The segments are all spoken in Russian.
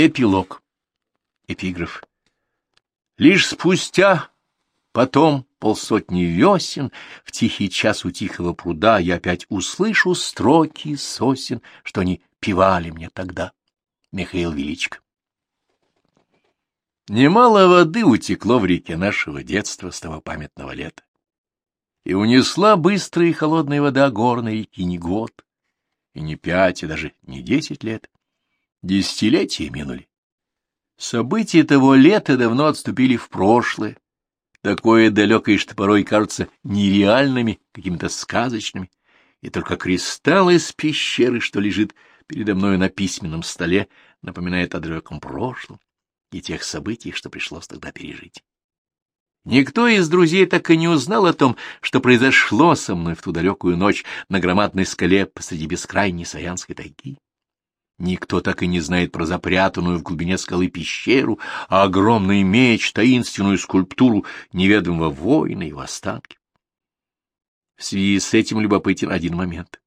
Эпилог. Эпиграф. Лишь спустя потом полсотни весен в тихий час у тихого пруда я опять услышу строки сосен, что они певали мне тогда. Михаил Величко. Немало воды утекло в реке нашего детства с того памятного лета. И унесла быстрая и холодная вода горной реки не год, и не пять, и даже не десять лет. Десятилетия минули. События того лета давно отступили в прошлое, такое далекое, что порой кажутся нереальными, какими-то сказочными, и только кристалл из пещеры, что лежит передо мною на письменном столе, напоминает о далеком прошлом и тех событиях, что пришлось тогда пережить. Никто из друзей так и не узнал о том, что произошло со мной в ту далекую ночь на громадной скале посреди бескрайней Саянской тайги. Никто так и не знает про запрятанную в глубине скалы пещеру, а огромный меч, таинственную скульптуру неведомого воина и его останки. В связи с этим любопытен один момент.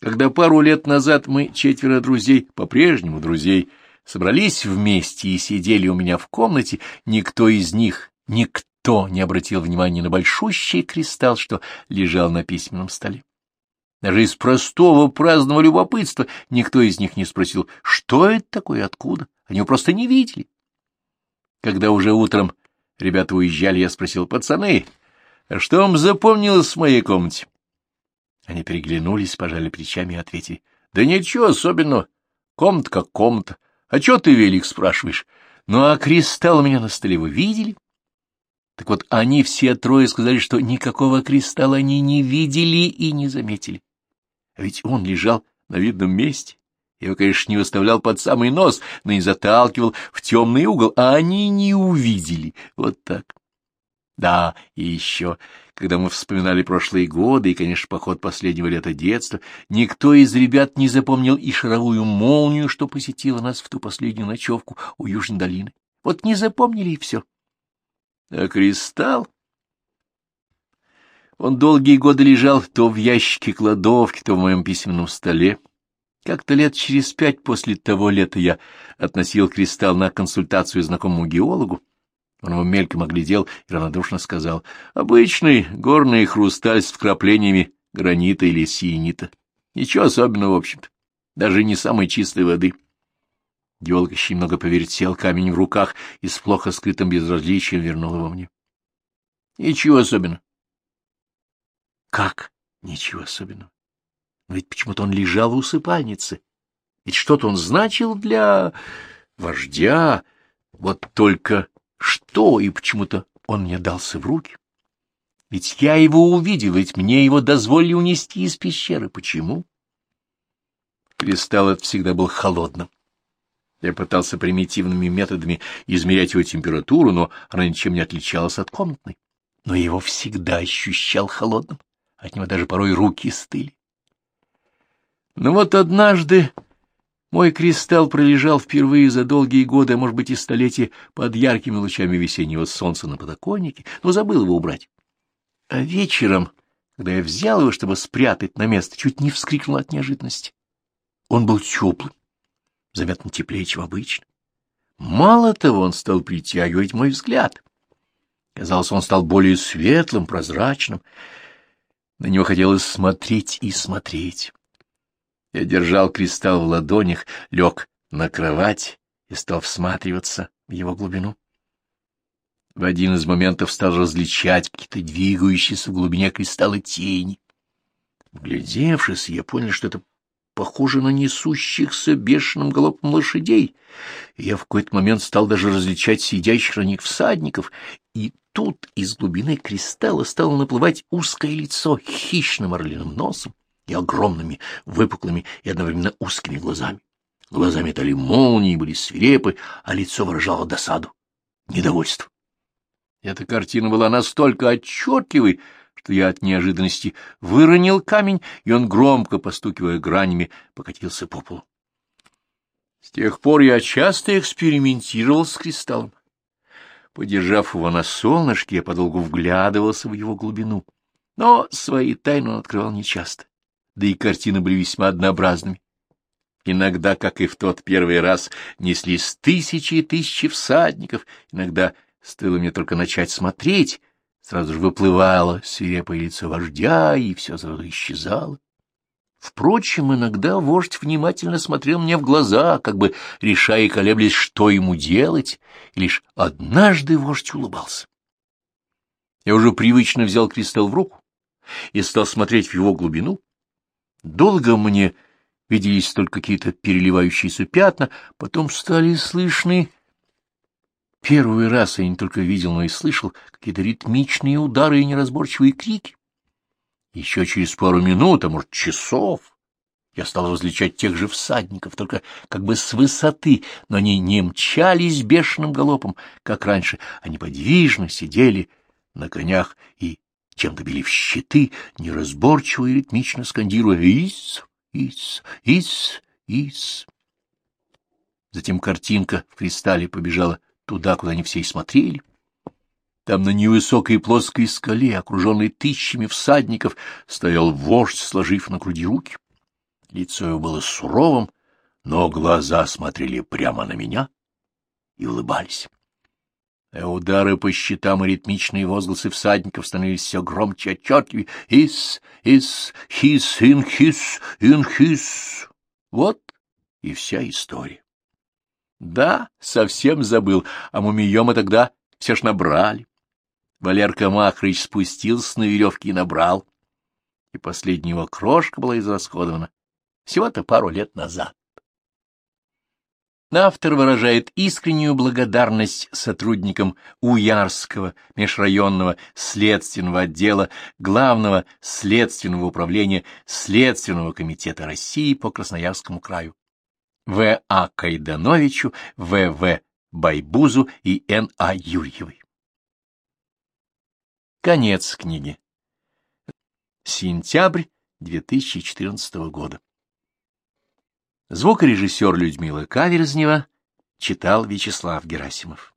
Когда пару лет назад мы, четверо друзей, по-прежнему друзей, собрались вместе и сидели у меня в комнате, никто из них, никто не обратил внимания на большущий кристалл, что лежал на письменном столе. Даже из простого праздного любопытства никто из них не спросил, что это такое, откуда. Они его просто не видели. Когда уже утром ребята уезжали, я спросил, пацаны, что вам запомнилось в моей комнате? Они переглянулись, пожали плечами и ответили, да ничего особенного, комната как комната. А что ты, Велик, спрашиваешь? Ну, а кристалл у меня на столе вы видели? Так вот, они все трое сказали, что никакого кристалла они не видели и не заметили. Ведь он лежал на видном месте. Его, конечно, не выставлял под самый нос, но и заталкивал в темный угол, а они не увидели. Вот так. Да, и еще, когда мы вспоминали прошлые годы и, конечно, поход последнего лета детства, никто из ребят не запомнил и шаровую молнию, что посетила нас в ту последнюю ночевку у Южной долины. Вот не запомнили и все. А кристалл? Он долгие годы лежал то в ящике кладовки, то в моем письменном столе. Как-то лет через пять после того лета я относил кристалл на консультацию знакомому геологу. Он его мельком оглядел и равнодушно сказал, «Обычный горный хрусталь с вкраплениями гранита или сиенита. Ничего особенного, в общем-то. Даже не самой чистой воды». Геолог еще немного повертел камень в руках и с плохо скрытым безразличием вернул его мне. Ничего особенного. Как? Ничего особенного. Но ведь почему-то он лежал в усыпальнице. Ведь что-то он значил для вождя. Вот только что и почему-то он мне дался в руки. Ведь я его увидел, ведь мне его дозволили унести из пещеры. Почему? Кристалл этот всегда был холодным. Я пытался примитивными методами измерять его температуру, но она ничем не отличалась от комнатной. Но его всегда ощущал холодным от него даже порой руки стыли. Но вот однажды мой кристалл пролежал впервые за долгие годы, а может быть и столетия, под яркими лучами весеннего солнца на подоконнике, но забыл его убрать. А вечером, когда я взял его, чтобы спрятать на место, чуть не вскрикнул от неожиданности. Он был теплым, заметно теплее, чем обычно. Мало того, он стал притягивать мой взгляд. Казалось, он стал более светлым, прозрачным, на него хотелось смотреть и смотреть. Я держал кристалл в ладонях, лег на кровать и стал всматриваться в его глубину. В один из моментов стал различать какие-то двигающиеся в глубине кристалла тени. Вглядевшись, я понял, что это похоже на несущихся бешеным галопом лошадей. Я в какой-то момент стал даже различать сидящих на них всадников, и тут из глубины кристалла стало наплывать узкое лицо хищным орлиным носом и огромными, выпуклыми и одновременно узкими глазами. Глаза метали молнии, были свирепы, а лицо выражало досаду, недовольство. Эта картина была настолько отчетливой, что я от неожиданности выронил камень, и он, громко постукивая гранями, покатился по полу. С тех пор я часто экспериментировал с кристаллом. Подержав его на солнышке, я подолгу вглядывался в его глубину. Но свои тайны он открывал нечасто, да и картины были весьма однообразными. Иногда, как и в тот первый раз, неслись тысячи и тысячи всадников. Иногда, стоило мне только начать смотреть, сразу же выплывало свирепое лицо вождя, и все сразу исчезало. Впрочем, иногда вождь внимательно смотрел мне в глаза, как бы решая и колеблясь, что ему делать, и лишь однажды вождь улыбался. Я уже привычно взял кристалл в руку и стал смотреть в его глубину. Долго мне виделись только какие-то переливающиеся пятна, потом стали слышны... Первый раз я не только видел, но и слышал какие-то ритмичные удары и неразборчивые крики. Еще через пару минут, а может, часов, я стал различать тех же всадников, только как бы с высоты, но они не мчались бешеным галопом, как раньше, они подвижно сидели на конях и чем-то били в щиты, неразборчиво и ритмично скандируя «Ис! Ис! Ис! Ис!». Затем картинка в кристалле побежала туда, куда они все и смотрели. Там на невысокой плоской скале, окруженной тысячами всадников, стоял вождь, сложив на груди руки. Лицо его было суровым, но глаза смотрели прямо на меня и улыбались. А удары по щитам и ритмичные возгласы всадников становились все громче и отчетливее. «Ис! Ис! Хис! Инхис! Инхис!» Вот и вся история. Да, совсем забыл, а мумиема тогда все ж набрали. Валерка Махрыч спустился на веревке и набрал, и последняя его крошка была израсходована всего-то пару лет назад. Автор выражает искреннюю благодарность сотрудникам Уярского межрайонного следственного отдела Главного следственного управления Следственного комитета России по Красноярскому краю, В. А. Кайдановичу, В. В. Байбузу и Н. А. Юрьевой. Конец книги. Сентябрь 2014 года. Звукорежиссер Людмила Каверзнева читал Вячеслав Герасимов.